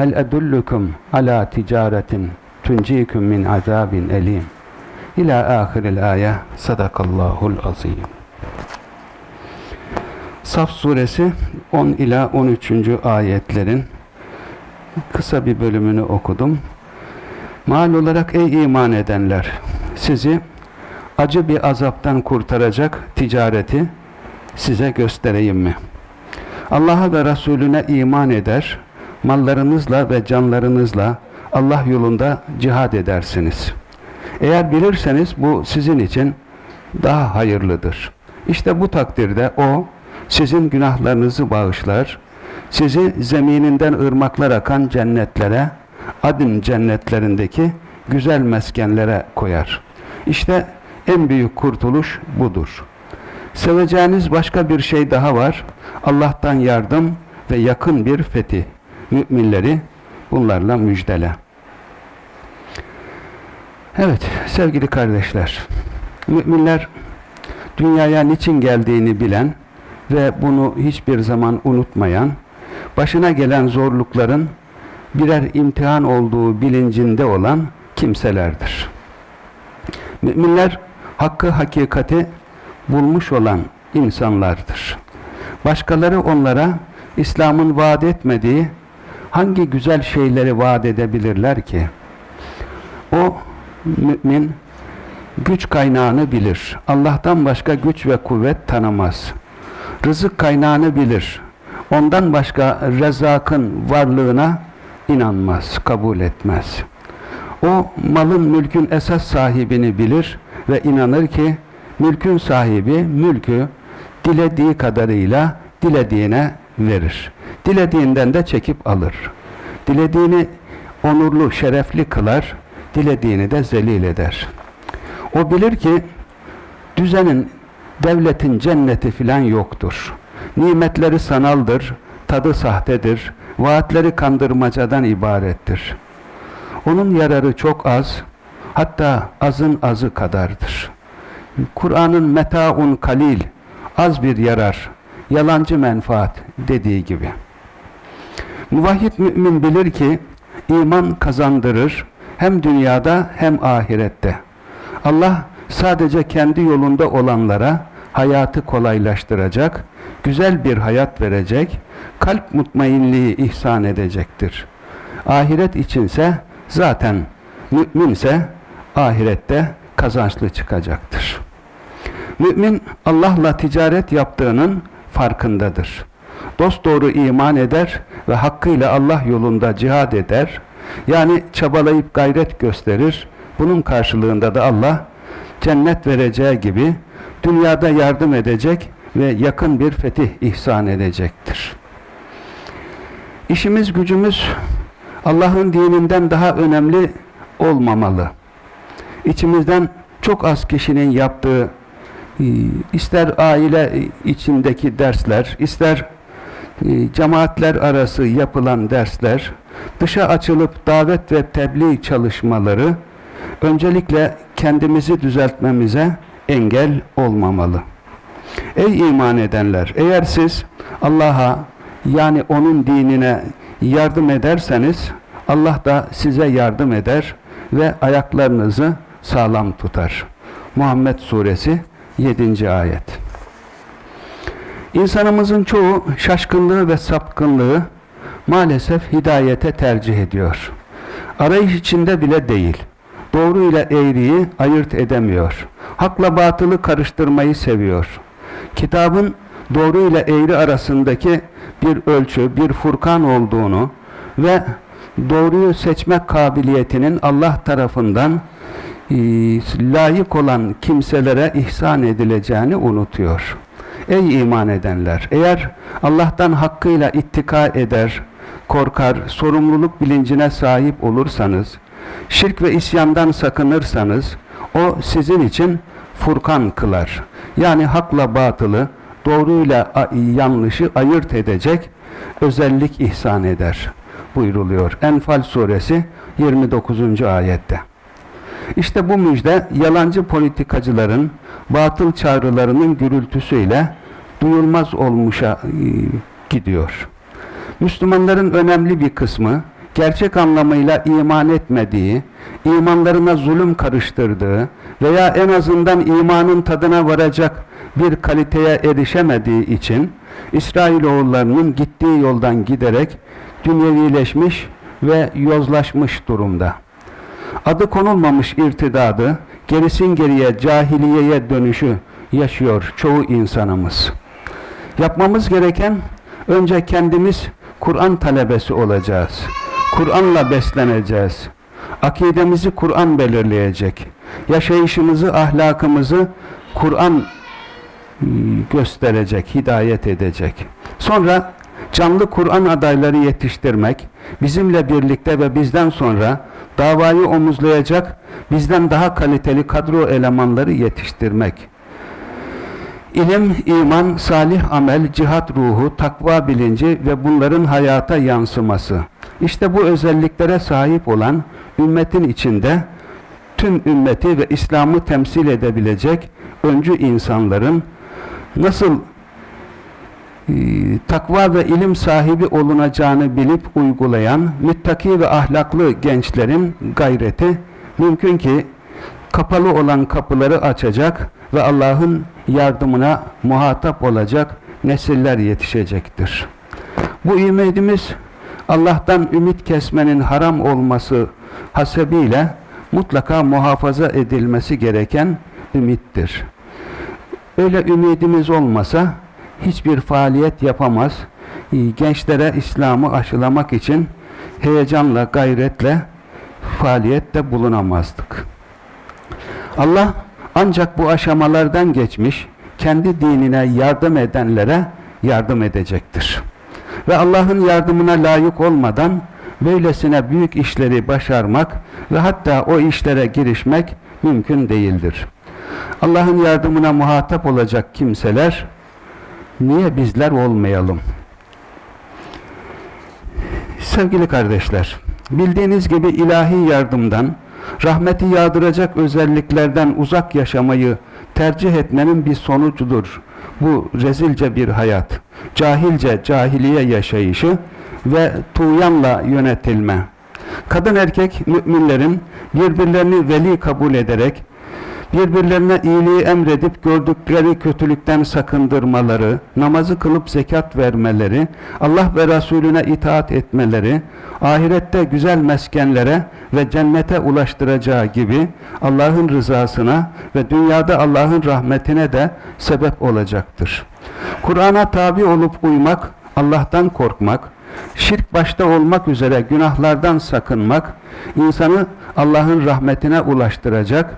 Hel edullukum ala ticaretin tuncikum min azabin elim. İlâ ahiril ayet. Sadakallahul azim. Saf suresi 10 ila 13. ayetlerin kısa bir bölümünü okudum. Mal olarak ey iman edenler sizi acı bir azaptan kurtaracak ticareti size göstereyim mi? Allah'a ve Resulüne iman eder, mallarınızla ve canlarınızla Allah yolunda cihad edersiniz. Eğer bilirseniz bu sizin için daha hayırlıdır. İşte bu takdirde o sizin günahlarınızı bağışlar, sizi zemininden ırmaklar akan cennetlere, adın cennetlerindeki güzel meskenlere koyar. İşte en büyük kurtuluş budur. Seveceğiniz başka bir şey daha var. Allah'tan yardım ve yakın bir fetih. Müminleri bunlarla müjdele. Evet sevgili kardeşler, müminler dünyaya niçin geldiğini bilen ve bunu hiçbir zaman unutmayan, başına gelen zorlukların birer imtihan olduğu bilincinde olan kimselerdir. Müminler hakkı hakikati bulmuş olan insanlardır. Başkaları onlara İslam'ın vaat etmediği hangi güzel şeyleri vaat edebilirler ki? O mümin güç kaynağını bilir. Allah'tan başka güç ve kuvvet tanımaz. Rızık kaynağını bilir. Ondan başka rezakın varlığına inanmaz, kabul etmez. O malın mülkün esas sahibini bilir ve inanır ki mülkün sahibi mülkü dilediği kadarıyla dilediğine verir. Dilediğinden de çekip alır. Dilediğini onurlu, şerefli kılar, dilediğini de zelil eder. O bilir ki düzenin, devletin cenneti filan yoktur. Nimetleri sanaldır, tadı sahtedir, vaatleri kandırmacadan ibarettir. Onun yararı çok az, hatta azın azı kadardır. Kur'an'ın metaun kalil, az bir yarar, yalancı menfaat dediği gibi. Muvahhid mümin bilir ki iman kazandırır hem dünyada hem ahirette. Allah sadece kendi yolunda olanlara hayatı kolaylaştıracak, güzel bir hayat verecek, kalp mutmainliği ihsan edecektir. Ahiret içinse zaten müminse ahirette kazançlı çıkacaktır. Mümin Allah'la ticaret yaptığının farkındadır. Dost doğru iman eder ve hakkıyla Allah yolunda cihad eder. Yani çabalayıp gayret gösterir. Bunun karşılığında da Allah cennet vereceği gibi dünyada yardım edecek ve yakın bir fetih ihsan edecektir. İşimiz gücümüz Allah'ın dininden daha önemli olmamalı. İçimizden çok az kişinin yaptığı ister aile içindeki dersler, ister cemaatler arası yapılan dersler, dışa açılıp davet ve tebliğ çalışmaları öncelikle kendimizi düzeltmemize engel olmamalı. Ey iman edenler! Eğer siz Allah'a yani onun dinine yardım ederseniz Allah da size yardım eder ve ayaklarınızı sağlam tutar. Muhammed Suresi 7. ayet. İnsanımızın çoğu şaşkınlığı ve sapkınlığı maalesef hidayete tercih ediyor. Arayış içinde bile değil. Doğru ile eğriyi ayırt edemiyor. Hakla batılı karıştırmayı seviyor. Kitabın doğru ile eğri arasındaki bir ölçü, bir furkan olduğunu ve doğruyu seçmek kabiliyetinin Allah tarafından e, layık olan kimselere ihsan edileceğini unutuyor. Ey iman edenler! Eğer Allah'tan hakkıyla ittika eder, korkar, sorumluluk bilincine sahip olursanız, şirk ve isyandan sakınırsanız, o sizin için furkan kılar. Yani hakla batılı, doğruyla yanlışı ayırt edecek özellik ihsan eder buyruluyor. Enfal suresi 29. ayette. İşte bu müjde yalancı politikacıların batıl çağrılarının gürültüsüyle duyulmaz olmuşa e, gidiyor. Müslümanların önemli bir kısmı gerçek anlamıyla iman etmediği, imanlarına zulüm karıştırdığı veya en azından imanın tadına varacak bir kaliteye erişemediği için İsrailoğullarının gittiği yoldan giderek dünyevileşmiş ve yozlaşmış durumda. Adı konulmamış irtidadı, gerisin geriye cahiliyeye dönüşü yaşıyor çoğu insanımız. Yapmamız gereken önce kendimiz Kur'an talebesi olacağız. Kur'an'la besleneceğiz. Akidemizi Kur'an belirleyecek. Yaşayışımızı, ahlakımızı Kur'an ıı, gösterecek, hidayet edecek. Sonra canlı Kur'an adayları yetiştirmek, bizimle birlikte ve bizden sonra davayı omuzlayacak, bizden daha kaliteli kadro elemanları yetiştirmek. İlim, iman, salih amel, cihat ruhu, takva bilinci ve bunların hayata yansıması. İşte bu özelliklere sahip olan ümmetin içinde tüm ümmeti ve İslam'ı temsil edebilecek öncü insanların nasıl takva ve ilim sahibi olunacağını bilip uygulayan müttaki ve ahlaklı gençlerin gayreti mümkün ki kapalı olan kapıları açacak ve Allah'ın yardımına muhatap olacak nesiller yetişecektir. Bu ümidimiz Allah'tan ümit kesmenin haram olması hasebiyle mutlaka muhafaza edilmesi gereken ümittir. Öyle ümidimiz olmasa hiçbir faaliyet yapamaz. Gençlere İslam'ı aşılamak için heyecanla, gayretle faaliyette bulunamazdık. Allah ancak bu aşamalardan geçmiş, kendi dinine yardım edenlere yardım edecektir. Ve Allah'ın yardımına layık olmadan böylesine büyük işleri başarmak ve hatta o işlere girişmek mümkün değildir. Allah'ın yardımına muhatap olacak kimseler niye bizler olmayalım? Sevgili kardeşler, bildiğiniz gibi ilahi yardımdan, rahmeti yağdıracak özelliklerden uzak yaşamayı tercih etmenin bir sonucudur. Bu rezilce bir hayat, cahilce cahiliye yaşayışı ve tuğyanla yönetilme. Kadın erkek müminlerin birbirlerini veli kabul ederek birbirlerine iyiliği emredip gördükleri kötülükten sakındırmaları, namazı kılıp zekat vermeleri, Allah ve Resulüne itaat etmeleri, ahirette güzel meskenlere ve cennete ulaştıracağı gibi Allah'ın rızasına ve dünyada Allah'ın rahmetine de sebep olacaktır. Kur'an'a tabi olup uymak, Allah'tan korkmak, şirk başta olmak üzere günahlardan sakınmak, insanı Allah'ın rahmetine ulaştıracak,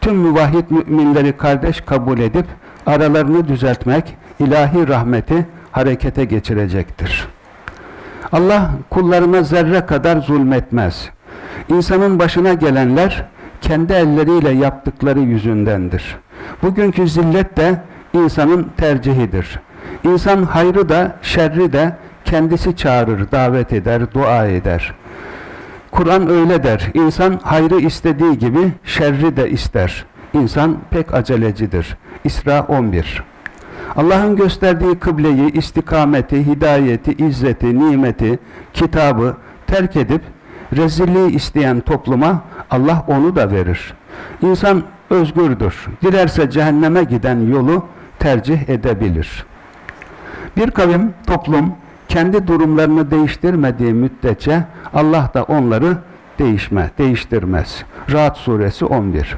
tüm müvahhid müminleri kardeş kabul edip aralarını düzeltmek, ilahi rahmeti harekete geçirecektir. Allah kullarına zerre kadar zulmetmez. İnsanın başına gelenler kendi elleriyle yaptıkları yüzündendir. Bugünkü zillet de insanın tercihidir. İnsan hayrı da şerri de kendisi çağırır, davet eder, dua eder. Kur'an öyle der. İnsan hayrı istediği gibi şerri de ister. İnsan pek acelecidir. İsra 11 Allah'ın gösterdiği kıbleyi, istikameti, hidayeti, izzeti, nimeti, kitabı terk edip rezilliği isteyen topluma Allah onu da verir. İnsan özgürdür. Dilerse cehenneme giden yolu tercih edebilir. Bir kavim, toplum kendi durumlarını değiştirmediği müddetçe Allah da onları değişme, değiştirmez. Rahat suresi 11.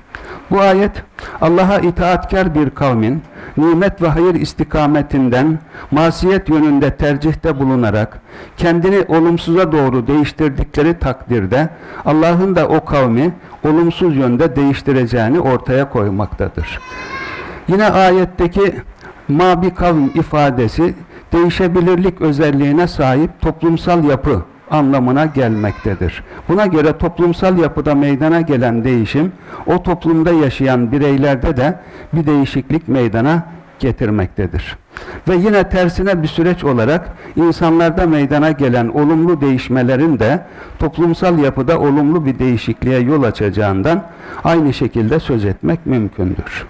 Bu ayet Allah'a itaatkar bir kavmin nimet ve hayır istikametinden masiyet yönünde tercihte bulunarak kendini olumsuza doğru değiştirdikleri takdirde Allah'ın da o kavmi olumsuz yönde değiştireceğini ortaya koymaktadır. Yine ayetteki ma bir kavim ifadesi değişebilirlik özelliğine sahip toplumsal yapı anlamına gelmektedir. Buna göre toplumsal yapıda meydana gelen değişim o toplumda yaşayan bireylerde de bir değişiklik meydana getirmektedir. Ve yine tersine bir süreç olarak insanlarda meydana gelen olumlu değişmelerin de toplumsal yapıda olumlu bir değişikliğe yol açacağından aynı şekilde söz etmek mümkündür.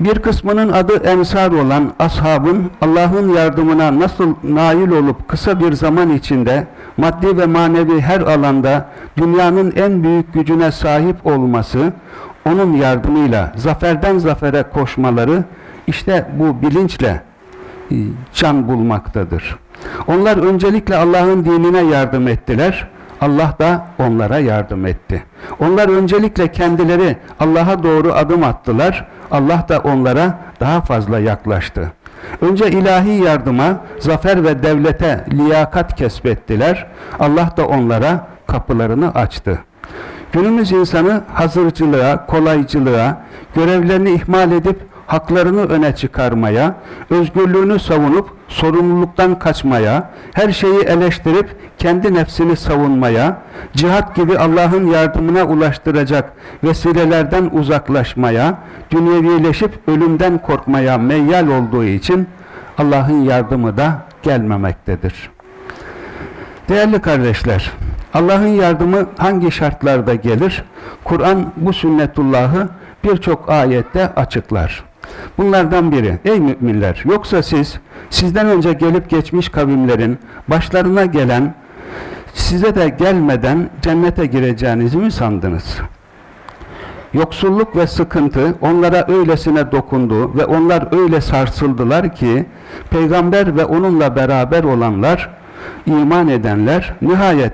Bir kısmının adı ensar olan ashabın Allah'ın yardımına nasıl nail olup kısa bir zaman içinde maddi ve manevi her alanda dünyanın en büyük gücüne sahip olması, onun yardımıyla zaferden zafere koşmaları işte bu bilinçle e, can bulmaktadır. Onlar öncelikle Allah'ın dinine yardım ettiler. Allah da onlara yardım etti. Onlar öncelikle kendileri Allah'a doğru adım attılar. Allah da onlara daha fazla yaklaştı. Önce ilahi yardıma, zafer ve devlete liyakat kesbettiler. Allah da onlara kapılarını açtı. Günümüz insanı hazırcılığa, kolaycılığa, görevlerini ihmal edip haklarını öne çıkarmaya, özgürlüğünü savunup sorumluluktan kaçmaya, her şeyi eleştirip kendi nefsini savunmaya, cihat gibi Allah'ın yardımına ulaştıracak vesilelerden uzaklaşmaya, dünyevileşip ölümden korkmaya meyyal olduğu için Allah'ın yardımı da gelmemektedir. Değerli kardeşler, Allah'ın yardımı hangi şartlarda gelir? Kur'an bu sünnetullahı birçok ayette açıklar. Bunlardan biri, ey müminler, yoksa siz, sizden önce gelip geçmiş kavimlerin başlarına gelen, size de gelmeden cennete gireceğinizi mi sandınız? Yoksulluk ve sıkıntı onlara öylesine dokundu ve onlar öyle sarsıldılar ki, peygamber ve onunla beraber olanlar, iman edenler, nihayet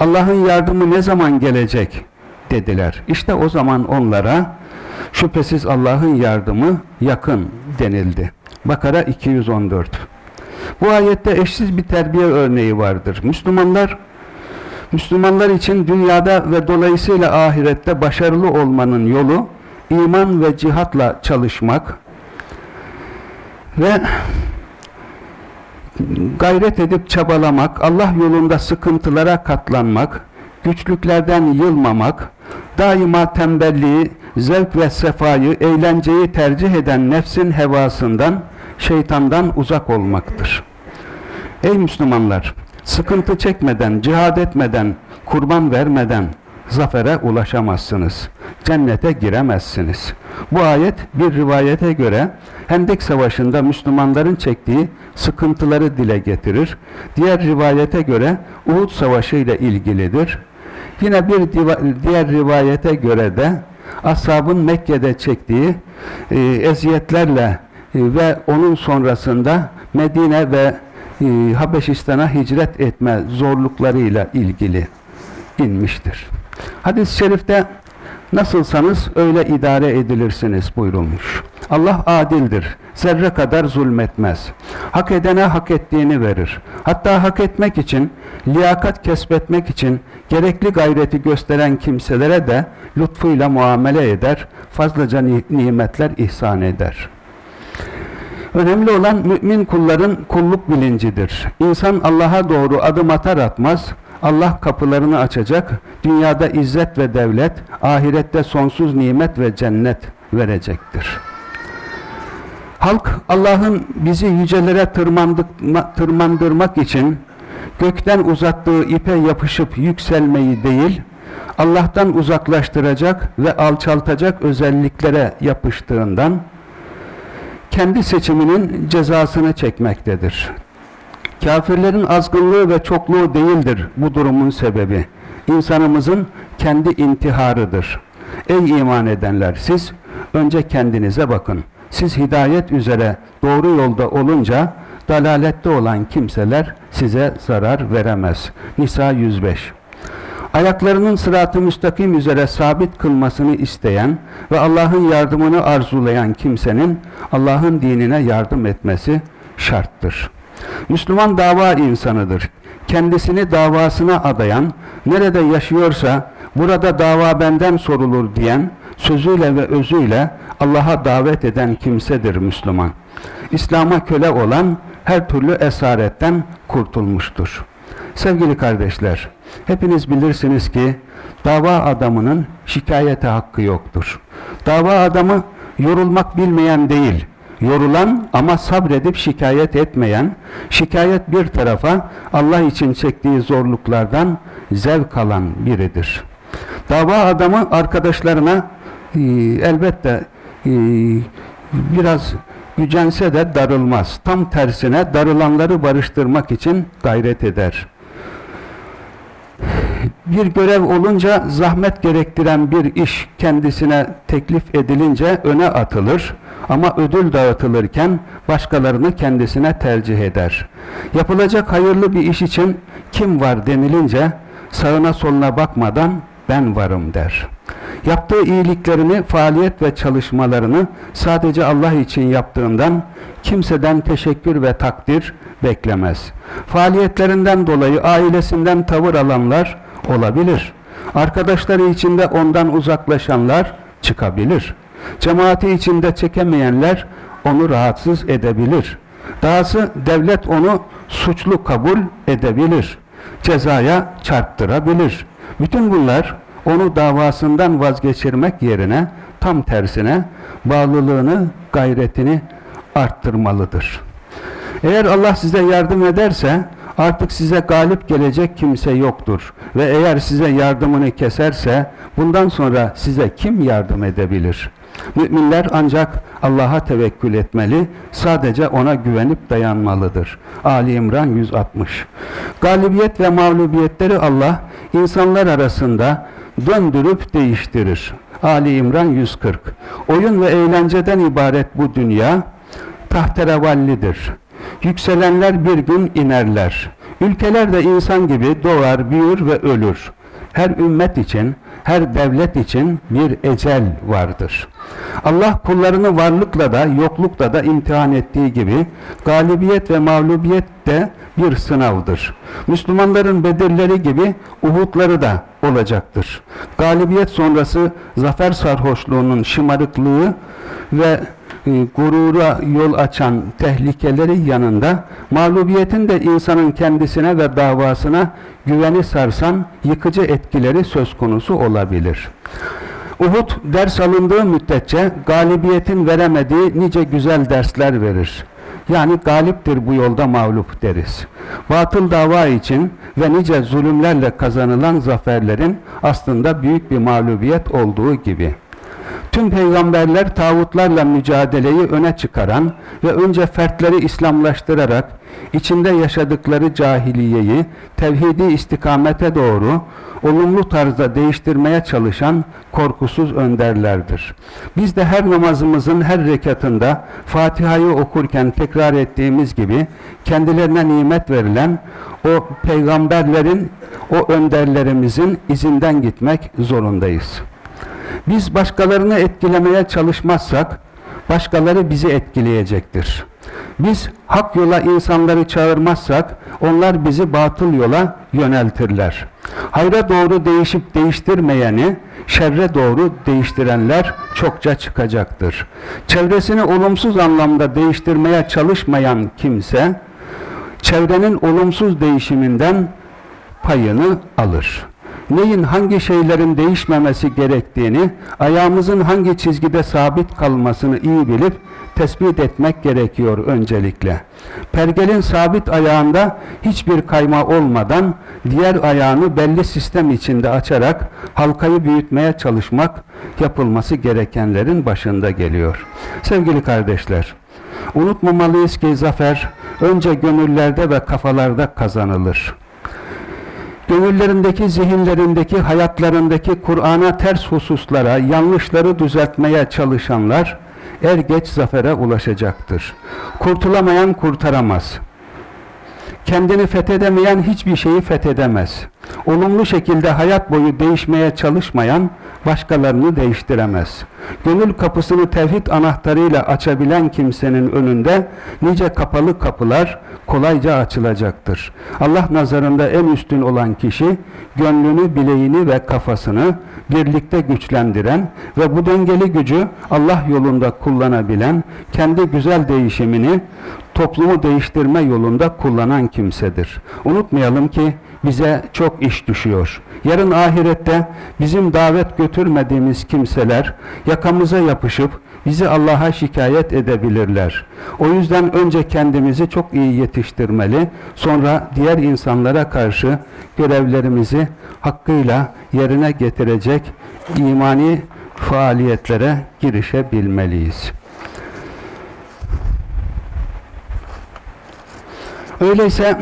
Allah'ın yardımı ne zaman gelecek dediler. İşte o zaman onlara, Şüphesiz Allah'ın yardımı yakın denildi. Bakara 214. Bu ayette eşsiz bir terbiye örneği vardır. Müslümanlar Müslümanlar için dünyada ve dolayısıyla ahirette başarılı olmanın yolu iman ve cihatla çalışmak ve gayret edip çabalamak, Allah yolunda sıkıntılara katlanmak, güçlüklerden yılmamak, daima tembelliği, zevk ve sefayı, eğlenceyi tercih eden nefsin hevasından, şeytandan uzak olmaktır. Ey Müslümanlar! Sıkıntı çekmeden, cihad etmeden, kurban vermeden zafere ulaşamazsınız. Cennete giremezsiniz. Bu ayet bir rivayete göre Hendek Savaşı'nda Müslümanların çektiği sıkıntıları dile getirir. Diğer rivayete göre Uhud Savaşı ile ilgilidir. Yine bir diğer rivayete göre de ashabın Mekke'de çektiği e, eziyetlerle e, ve onun sonrasında Medine ve e, Habeşistan'a hicret etme zorluklarıyla ilgili inmiştir. Hadis-i şerifte nasılsanız öyle idare edilirsiniz buyurulmuş. Allah adildir. Zerre kadar zulmetmez. Hak edene hak ettiğini verir. Hatta hak etmek için, liyakat kesbetmek için gerekli gayreti gösteren kimselere de lütfuyla muamele eder, fazlaca nimetler ihsan eder. Önemli olan mümin kulların kulluk bilincidir. İnsan Allah'a doğru adım atar atmaz, Allah kapılarını açacak, dünyada izzet ve devlet, ahirette sonsuz nimet ve cennet verecektir. Halk Allah'ın bizi yücelere tırmandırmak için gökten uzattığı ipe yapışıp yükselmeyi değil, Allah'tan uzaklaştıracak ve alçaltacak özelliklere yapıştığından kendi seçiminin cezasını çekmektedir. Kafirlerin azgınlığı ve çokluğu değildir bu durumun sebebi. İnsanımızın kendi intiharıdır. Ey iman edenler siz önce kendinize bakın. Siz hidayet üzere doğru yolda olunca dalalette olan kimseler size zarar veremez. Nisa 105 ayaklarının sırat-ı müstakim üzere sabit kılmasını isteyen ve Allah'ın yardımını arzulayan kimsenin Allah'ın dinine yardım etmesi şarttır. Müslüman dava insanıdır. Kendisini davasına adayan, nerede yaşıyorsa burada dava benden sorulur diyen, sözüyle ve özüyle Allah'a davet eden kimsedir Müslüman. İslam'a köle olan her türlü esaretten kurtulmuştur. Sevgili kardeşler, hepiniz bilirsiniz ki dava adamının şikayete hakkı yoktur. Dava adamı yorulmak bilmeyen değil, yorulan ama sabredip şikayet etmeyen, şikayet bir tarafa Allah için çektiği zorluklardan zevk alan biridir. Dava adamı arkadaşlarına e, elbette e, biraz gücense de darılmaz. Tam tersine darılanları barıştırmak için gayret eder. Bir görev olunca zahmet gerektiren bir iş kendisine teklif edilince öne atılır ama ödül dağıtılırken başkalarını kendisine tercih eder. Yapılacak hayırlı bir iş için kim var denilince sağına soluna bakmadan ben varım der. Yaptığı iyiliklerini, faaliyet ve çalışmalarını sadece Allah için yaptığından kimseden teşekkür ve takdir beklemez. Faaliyetlerinden dolayı ailesinden tavır alanlar olabilir. Arkadaşları içinde ondan uzaklaşanlar çıkabilir. Cemaati içinde çekemeyenler onu rahatsız edebilir. Dahası devlet onu suçlu kabul edebilir. Cezaya çarptırabilir. Bütün bunlar onu davasından vazgeçirmek yerine tam tersine bağlılığını, gayretini arttırmalıdır. Eğer Allah size yardım ederse artık size galip gelecek kimse yoktur. Ve eğer size yardımını keserse bundan sonra size kim yardım edebilir? Müminler ancak Allah'a tevekkül etmeli, sadece ona güvenip dayanmalıdır. Ali İmran 160 Galibiyet ve mağlubiyetleri Allah insanlar arasında döndürüp değiştirir. Ali İmran 140 Oyun ve eğlenceden ibaret bu dünya tahterevallidir. Yükselenler bir gün inerler. Ülkeler de insan gibi doğar, büyür ve ölür. Her ümmet için, her devlet için bir ecel vardır. Allah kullarını varlıkla da yoklukla da imtihan ettiği gibi galibiyet ve mağlubiyet de bir sınavdır. Müslümanların bedirleri gibi Uhudları da olacaktır. Galibiyet sonrası zafer sarhoşluğunun şımarıklığı ve e, gurura yol açan tehlikeleri yanında mağlubiyetin de insanın kendisine ve davasına güveni sarsan yıkıcı etkileri söz konusu olabilir. Uhud ders alındığı müddetçe galibiyetin veremediği nice güzel dersler verir. Yani galiptir bu yolda mağlup deriz. Batıl dava için ve nice zulümlerle kazanılan zaferlerin aslında büyük bir mağlubiyet olduğu gibi. Tüm peygamberler tağutlarla mücadeleyi öne çıkaran ve önce fertleri İslamlaştırarak içinde yaşadıkları cahiliyeyi tevhidi istikamete doğru olumlu tarzda değiştirmeye çalışan korkusuz önderlerdir. Biz de her namazımızın her rekatında Fatiha'yı okurken tekrar ettiğimiz gibi kendilerine nimet verilen o peygamberlerin, o önderlerimizin izinden gitmek zorundayız. Biz başkalarını etkilemeye çalışmazsak başkaları bizi etkileyecektir. Biz hak yola insanları çağırmazsak onlar bizi batıl yola yöneltirler. Hayra doğru değişip değiştirmeyeni şerre doğru değiştirenler çokça çıkacaktır. Çevresini olumsuz anlamda değiştirmeye çalışmayan kimse çevrenin olumsuz değişiminden payını alır neyin hangi şeylerin değişmemesi gerektiğini, ayağımızın hangi çizgide sabit kalmasını iyi bilip tespit etmek gerekiyor öncelikle. Pergelin sabit ayağında hiçbir kayma olmadan diğer ayağını belli sistem içinde açarak halkayı büyütmeye çalışmak yapılması gerekenlerin başında geliyor. Sevgili kardeşler, unutmamalıyız ki zafer önce gönüllerde ve kafalarda kazanılır gönüllerindeki, zihinlerindeki, hayatlarındaki Kur'an'a ters hususlara, yanlışları düzeltmeye çalışanlar er geç zafere ulaşacaktır. Kurtulamayan kurtaramaz. Kendini fethedemeyen hiçbir şeyi fethedemez. Olumlu şekilde hayat boyu değişmeye çalışmayan başkalarını değiştiremez. Gönül kapısını tevhid anahtarıyla açabilen kimsenin önünde nice kapalı kapılar kolayca açılacaktır. Allah nazarında en üstün olan kişi gönlünü, bileğini ve kafasını birlikte güçlendiren ve bu dengeli gücü Allah yolunda kullanabilen, kendi güzel değişimini toplumu değiştirme yolunda kullanan kimsedir. Unutmayalım ki bize çok iş düşüyor. Yarın ahirette bizim davet götürmediğimiz kimseler yakamıza yapışıp bizi Allah'a şikayet edebilirler. O yüzden önce kendimizi çok iyi yetiştirmeli, sonra diğer insanlara karşı görevlerimizi hakkıyla yerine getirecek imani faaliyetlere girişebilmeliyiz. Öyleyse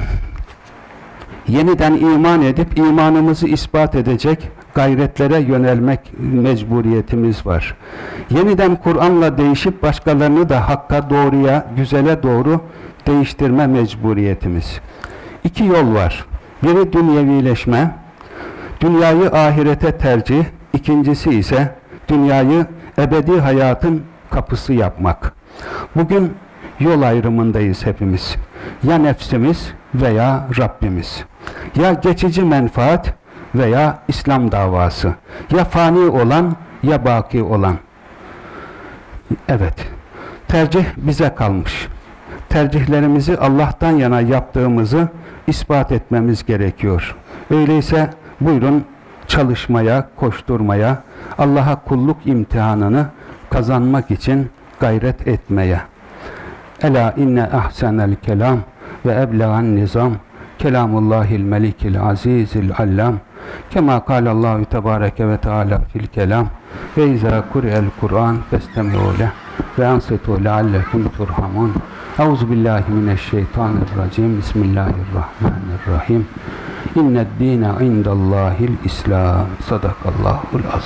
yeniden iman edip imanımızı ispat edecek gayretlere yönelmek mecburiyetimiz var. Yeniden Kur'an'la değişip başkalarını da hakka, doğruya, güzele doğru değiştirme mecburiyetimiz. İki yol var. Biri dünyevileşme, dünyayı ahirete tercih, ikincisi ise dünyayı ebedi hayatın kapısı yapmak. Bugün yol ayrımındayız hepimiz. Ya nefsimiz veya Rabbimiz. Ya geçici menfaat veya İslam davası. Ya fani olan ya baki olan. Evet. Tercih bize kalmış. Tercihlerimizi Allah'tan yana yaptığımızı ispat etmemiz gerekiyor. Öyleyse buyurun çalışmaya, koşturmaya, Allah'a kulluk imtihanını kazanmak için gayret etmeye. Ela inne ahsenel kelam ve eblegan nizam kelamullahil melikil azizil allam. Kema kâlallahu tebâreke ve teâlâ fil kelam. Ve izâ kuri'el kur'an festemi'û leh ve ansitu leallekum turhamun. Euzu billahi mineşşeytanirracim Bismillahirrahmanirrahim. İnned dîne indallâhil İslam Sadakallahul azim